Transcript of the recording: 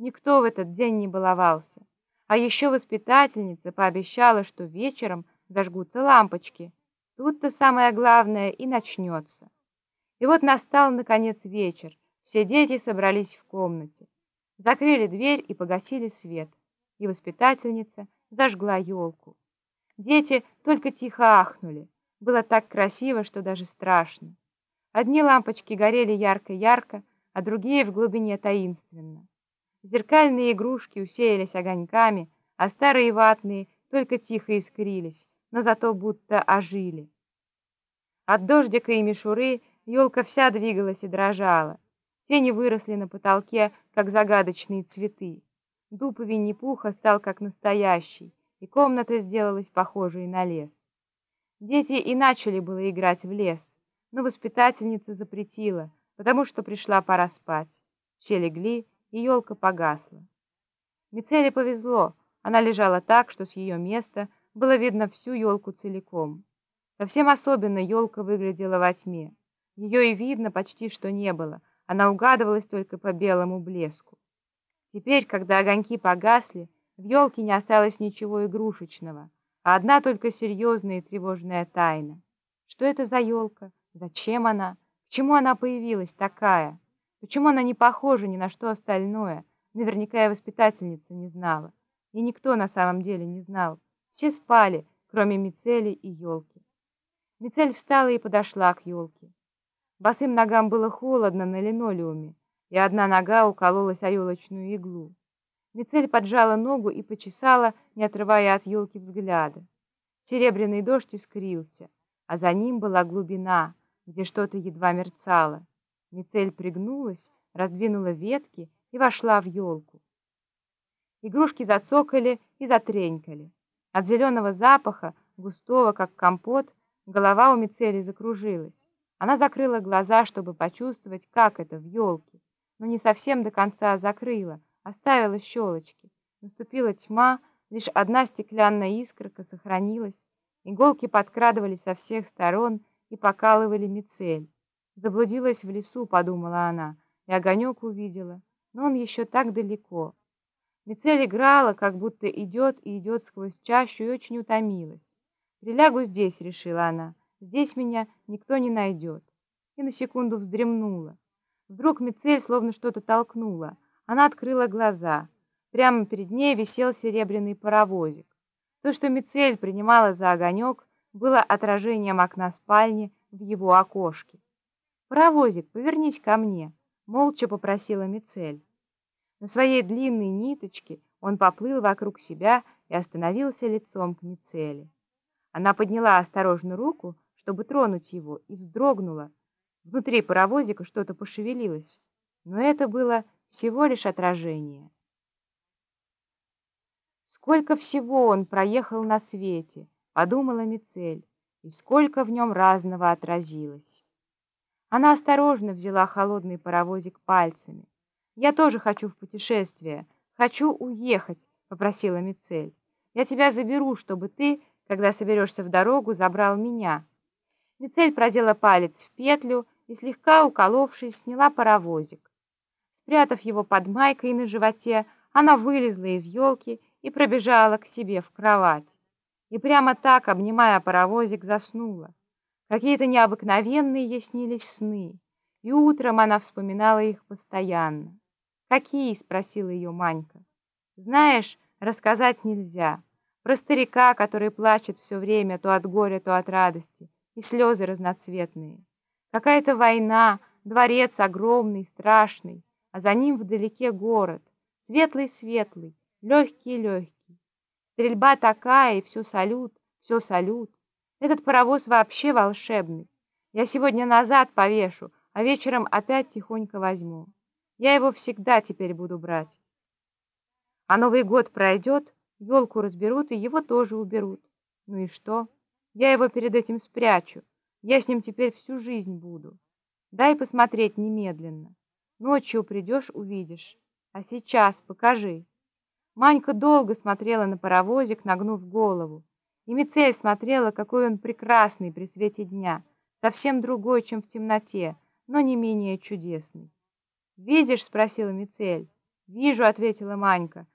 Никто в этот день не баловался. А еще воспитательница пообещала, что вечером зажгутся лампочки. Тут-то самое главное и начнется. И вот настал, наконец, вечер. Все дети собрались в комнате. Закрыли дверь и погасили свет. И воспитательница зажгла елку. Дети только тихо ахнули. Было так красиво, что даже страшно. Одни лампочки горели ярко-ярко, а другие в глубине таинственно. Зеркальные игрушки усеялись огоньками, а старые ватные только тихо искрились, но зато будто ожили. От дождика и мишуры елка вся двигалась и дрожала. Тени выросли на потолке, как загадочные цветы. Дуб Винни-Пуха стал как настоящий, и комната сделалась похожей на лес. Дети и начали было играть в лес, но воспитательница запретила, потому что пришла пора спать. Все легли, и елка погасла. Мицеле повезло, она лежала так, что с ее места было видно всю елку целиком. Совсем особенно елка выглядела во тьме. Ее и видно почти что не было, она угадывалась только по белому блеску. Теперь, когда огоньки погасли, в елке не осталось ничего игрушечного, а одна только серьезная и тревожная тайна. Что это за елка? Зачем она? К чему она появилась такая? Почему она не похожа ни на что остальное? Наверняка и воспитательница не знала. И никто на самом деле не знал. Все спали, кроме Мицели и елки. Мицель встала и подошла к елке. Босым ногам было холодно на линолеуме, и одна нога укололась о елочную иглу. Мицель поджала ногу и почесала, не отрывая от елки взгляда. Серебряный дождь искрился, а за ним была глубина, где что-то едва мерцало. Мицель пригнулась, раздвинула ветки и вошла в елку. Игрушки зацокали и затренькали. От зеленого запаха, густого, как компот, голова у Мицели закружилась. Она закрыла глаза, чтобы почувствовать, как это в елке, но не совсем до конца закрыла, оставила щелочки. Наступила тьма, лишь одна стеклянная искорка сохранилась, иголки подкрадывались со всех сторон и покалывали Мицель. Заблудилась в лесу, подумала она, и огонек увидела, но он еще так далеко. Мицель играла, как будто идет и идет сквозь чащу, и очень утомилась. «Прилягу здесь», — решила она, — «здесь меня никто не найдет». И на секунду вздремнула. Вдруг Мицель словно что-то толкнула. Она открыла глаза. Прямо перед ней висел серебряный паровозик. То, что Мицель принимала за огонек, было отражением окна спальни в его окошке. «Паровозик, повернись ко мне», — молча попросила Мицель. На своей длинной ниточке он поплыл вокруг себя и остановился лицом к Мицеле. Она подняла осторожно руку, чтобы тронуть его, и вздрогнула. Внутри паровозика что-то пошевелилось, но это было всего лишь отражение. Сколько всего он проехал на свете, подумала Мицель, и сколько в нем разного отразилось. Она осторожно взяла холодный паровозик пальцами. «Я тоже хочу в путешествие. Хочу уехать», — попросила Мицель. «Я тебя заберу, чтобы ты, когда соберешься в дорогу, забрал меня». Мицель продела палец в петлю и, слегка уколовшись, сняла паровозик. Спрятав его под майкой на животе, она вылезла из елки и пробежала к себе в кровать. И прямо так, обнимая паровозик, заснула. Какие-то необыкновенные ей снились сны, и утром она вспоминала их постоянно. «Какие?» — спросила ее Манька. «Знаешь, рассказать нельзя. Про старика, который плачет все время то от горя, то от радости, и слезы разноцветные. Какая-то война, дворец огромный, страшный, а за ним вдалеке город, светлый-светлый, легкий-легкий. Стрельба такая, и все салют, все салют. Этот паровоз вообще волшебный. Я сегодня назад повешу, а вечером опять тихонько возьму. Я его всегда теперь буду брать. А Новый год пройдет, елку разберут, и его тоже уберут. Ну и что? Я его перед этим спрячу. Я с ним теперь всю жизнь буду. Дай посмотреть немедленно. Ночью придешь, увидишь. А сейчас покажи. Манька долго смотрела на паровозик, нагнув голову. И Мицель смотрела, какой он прекрасный при свете дня, совсем другой, чем в темноте, но не менее чудесный. «Видишь?» — спросила Мицель. «Вижу», — ответила Манька.